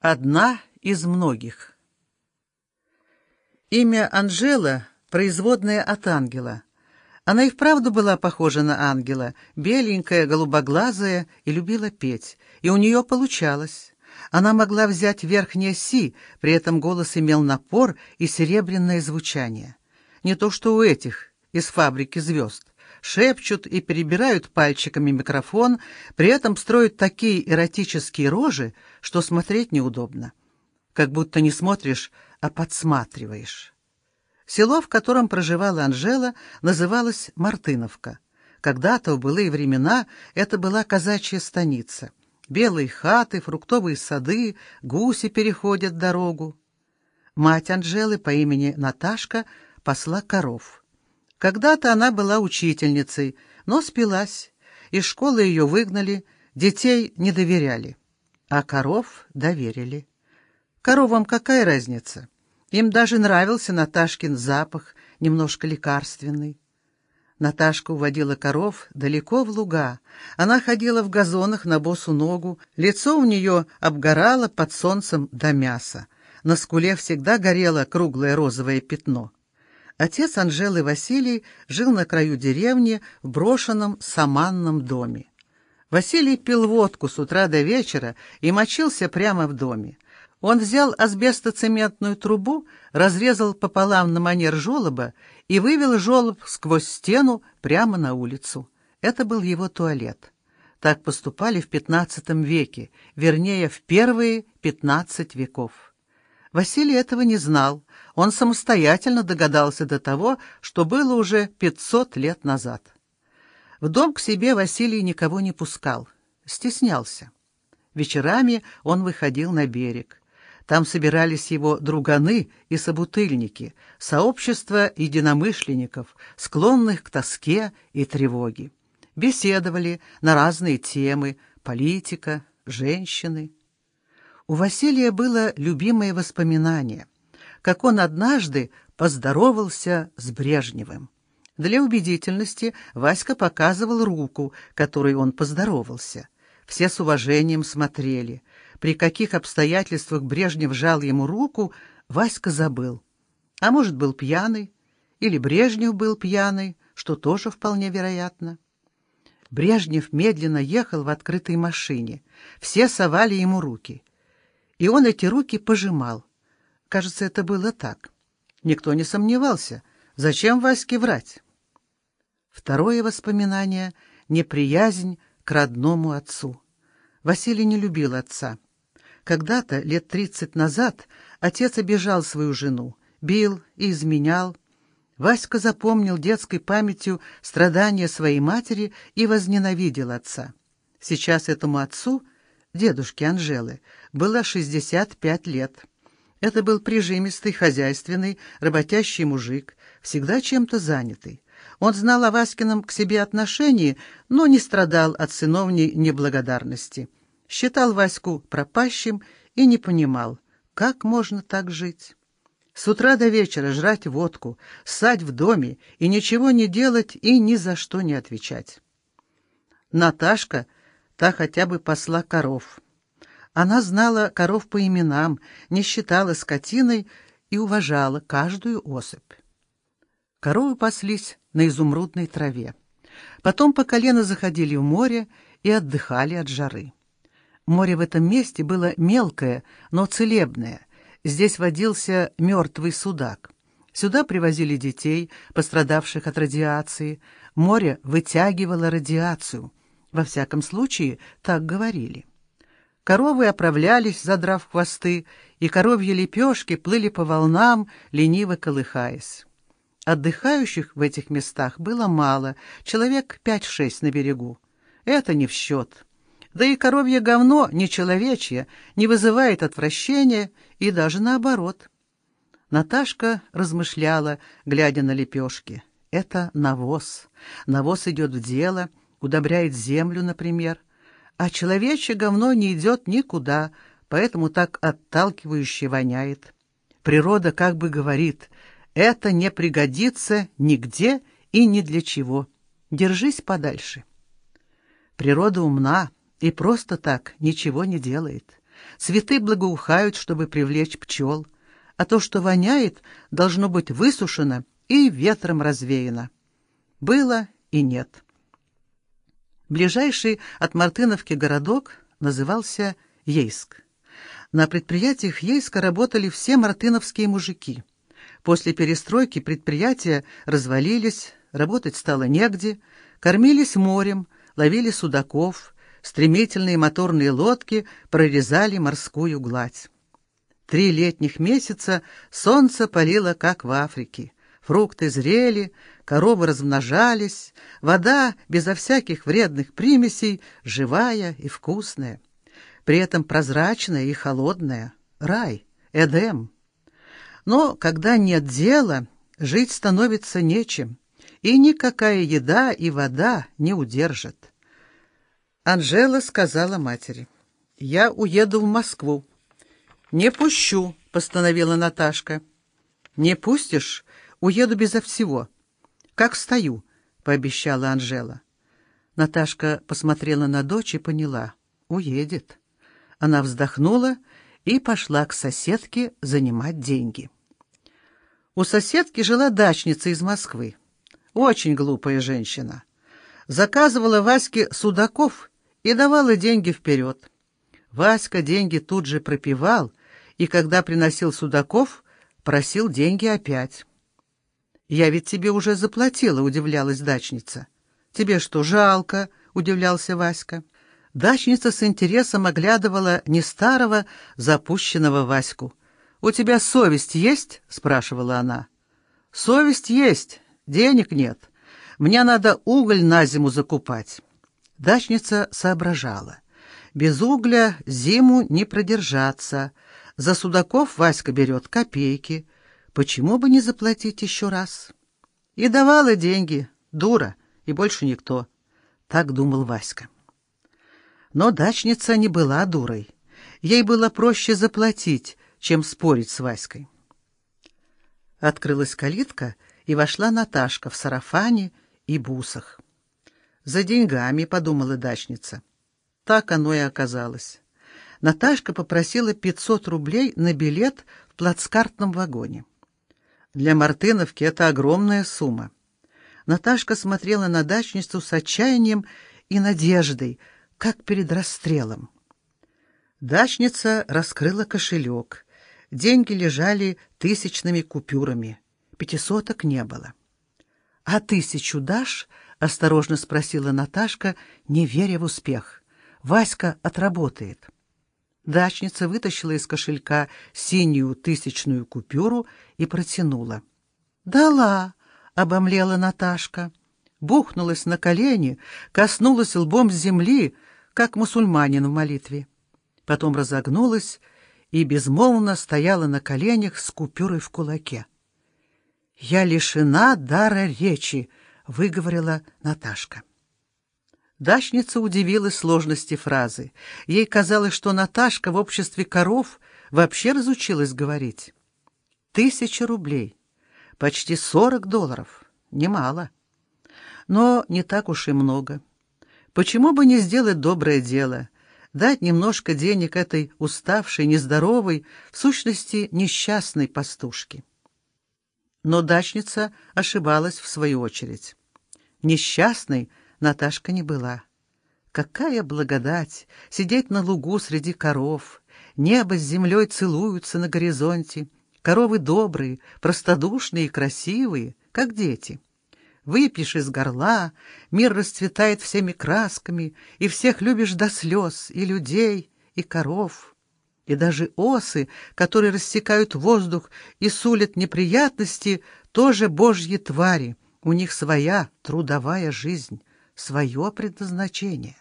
Одна из многих. Имя Анжела — производное от ангела. Она и вправду была похожа на ангела, беленькая, голубоглазая, и любила петь. И у нее получалось. Она могла взять верхнее «си», при этом голос имел напор и серебряное звучание. Не то что у этих, из «Фабрики звезд» шепчут и перебирают пальчиками микрофон, при этом строят такие эротические рожи, что смотреть неудобно. Как будто не смотришь, а подсматриваешь. Село, в котором проживала Анжела, называлось Мартыновка. Когда-то, в былые времена, это была казачья станица. Белые хаты, фруктовые сады, гуси переходят дорогу. Мать Анжелы по имени Наташка пасла коров. Когда-то она была учительницей, но спилась. Из школы ее выгнали, детей не доверяли, а коров доверили. Коровам какая разница? Им даже нравился Наташкин запах, немножко лекарственный. Наташка уводила коров далеко в луга. Она ходила в газонах на босу ногу, лицо у нее обгорало под солнцем до мяса. На скуле всегда горело круглое розовое пятно. Отец Анжелы Василий жил на краю деревни в брошенном саманном доме. Василий пил водку с утра до вечера и мочился прямо в доме. Он взял асбестоцементную трубу, разрезал пополам на манер жолоба и вывел жолоб сквозь стену прямо на улицу. Это был его туалет. Так поступали в XV веке, вернее, в первые 15 веков. Василий этого не знал, он самостоятельно догадался до того, что было уже 500 лет назад. В дом к себе Василий никого не пускал, стеснялся. Вечерами он выходил на берег. Там собирались его друганы и собутыльники, сообщество единомышленников, склонных к тоске и тревоге. Беседовали на разные темы — политика, женщины. У Василия было любимое воспоминание — как он однажды поздоровался с Брежневым. Для убедительности Васька показывал руку, которой он поздоровался. Все с уважением смотрели. При каких обстоятельствах Брежнев жал ему руку, Васька забыл. А может, был пьяный, или Брежнев был пьяный, что тоже вполне вероятно. Брежнев медленно ехал в открытой машине. Все совали ему руки. И он эти руки пожимал. Кажется, это было так. Никто не сомневался. Зачем Ваське врать? Второе воспоминание — неприязнь к родному отцу. Василий не любил отца. Когда-то, лет тридцать назад, отец обижал свою жену, бил и изменял. Васька запомнил детской памятью страдания своей матери и возненавидел отца. Сейчас этому отцу, дедушке Анжелы, было шестьдесят пять лет. Это был прижимистый, хозяйственный, работящий мужик, всегда чем-то занятый. Он знал о Васькином к себе отношении, но не страдал от сыновней неблагодарности. Считал Ваську пропащим и не понимал, как можно так жить. С утра до вечера жрать водку, ссать в доме и ничего не делать и ни за что не отвечать. Наташка, та хотя бы посла коров. Она знала коров по именам, не считала скотиной и уважала каждую особь. Коровы паслись на изумрудной траве. Потом по колено заходили в море и отдыхали от жары. Море в этом месте было мелкое, но целебное. Здесь водился мертвый судак. Сюда привозили детей, пострадавших от радиации. Море вытягивало радиацию. Во всяком случае, так говорили. Коровы оправлялись, задрав хвосты, и коровьи лепешки плыли по волнам, лениво колыхаясь. Отдыхающих в этих местах было мало, человек пять-шесть на берегу. Это не в счет. Да и коровье говно, не человечье, не вызывает отвращения и даже наоборот. Наташка размышляла, глядя на лепешки. Это навоз. Навоз идет в дело, удобряет землю, например а человечье говно не идет никуда, поэтому так отталкивающе воняет. Природа как бы говорит, это не пригодится нигде и ни для чего. Держись подальше. Природа умна и просто так ничего не делает. Цветы благоухают, чтобы привлечь пчел, а то, что воняет, должно быть высушено и ветром развеяно. Было и нет. Ближайший от Мартыновки городок назывался Ейск. На предприятиях Ейска работали все мартыновские мужики. После перестройки предприятия развалились, работать стало негде, кормились морем, ловили судаков, стремительные моторные лодки прорезали морскую гладь. Три летних месяца солнце палило, как в Африке. Фрукты зрели, коровы размножались, вода безо всяких вредных примесей, живая и вкусная. При этом прозрачная и холодная. Рай, Эдем. Но когда нет дела, жить становится нечем, и никакая еда и вода не удержат. Анжела сказала матери, «Я уеду в Москву». «Не пущу», — постановила Наташка. «Не пустишь? Уеду безо всего. Как стою, пообещала Анжела. Наташка посмотрела на дочь и поняла. Уедет. Она вздохнула и пошла к соседке занимать деньги. У соседки жила дачница из Москвы. Очень глупая женщина. Заказывала Ваське судаков и давала деньги вперед. Васька деньги тут же пропивал, и когда приносил судаков, просил деньги опять. «Я ведь тебе уже заплатила», — удивлялась дачница. «Тебе что, жалко?» — удивлялся Васька. Дачница с интересом оглядывала не старого, запущенного Ваську. «У тебя совесть есть?» — спрашивала она. «Совесть есть, денег нет. Мне надо уголь на зиму закупать». Дачница соображала. Без угля зиму не продержаться. За судаков Васька берет копейки — Почему бы не заплатить еще раз? И давала деньги, дура, и больше никто. Так думал Васька. Но дачница не была дурой. Ей было проще заплатить, чем спорить с Васькой. Открылась калитка, и вошла Наташка в сарафане и бусах. «За деньгами», — подумала дачница. Так оно и оказалось. Наташка попросила 500 рублей на билет в плацкартном вагоне. Для Мартыновки это огромная сумма. Наташка смотрела на дачницу с отчаянием и надеждой, как перед расстрелом. Дачница раскрыла кошелек. Деньги лежали тысячными купюрами. Пятисоток не было. — А тысячу дашь? — осторожно спросила Наташка, не веря в успех. — Васька отработает. — Дачница вытащила из кошелька синюю тысячную купюру и протянула. «Дала!» — обомлела Наташка. Бухнулась на колени, коснулась лбом земли, как мусульманин в молитве. Потом разогнулась и безмолвно стояла на коленях с купюрой в кулаке. «Я лишена дара речи», — выговорила Наташка. Дачница удивилась сложности фразы. Ей казалось, что Наташка в обществе коров вообще разучилась говорить. Тысяча рублей. Почти сорок долларов. Немало. Но не так уж и много. Почему бы не сделать доброе дело? Дать немножко денег этой уставшей, нездоровой, в сущности, несчастной пастушке. Но дачница ошибалась в свою очередь. Несчастной — Наташка не была. Какая благодать сидеть на лугу среди коров. Небо с землей целуются на горизонте. Коровы добрые, простодушные и красивые, как дети. Выпьешь из горла, мир расцветает всеми красками, и всех любишь до слез, и людей, и коров. И даже осы, которые рассекают воздух и сулят неприятности, тоже божьи твари, у них своя трудовая жизнь свое предназначение.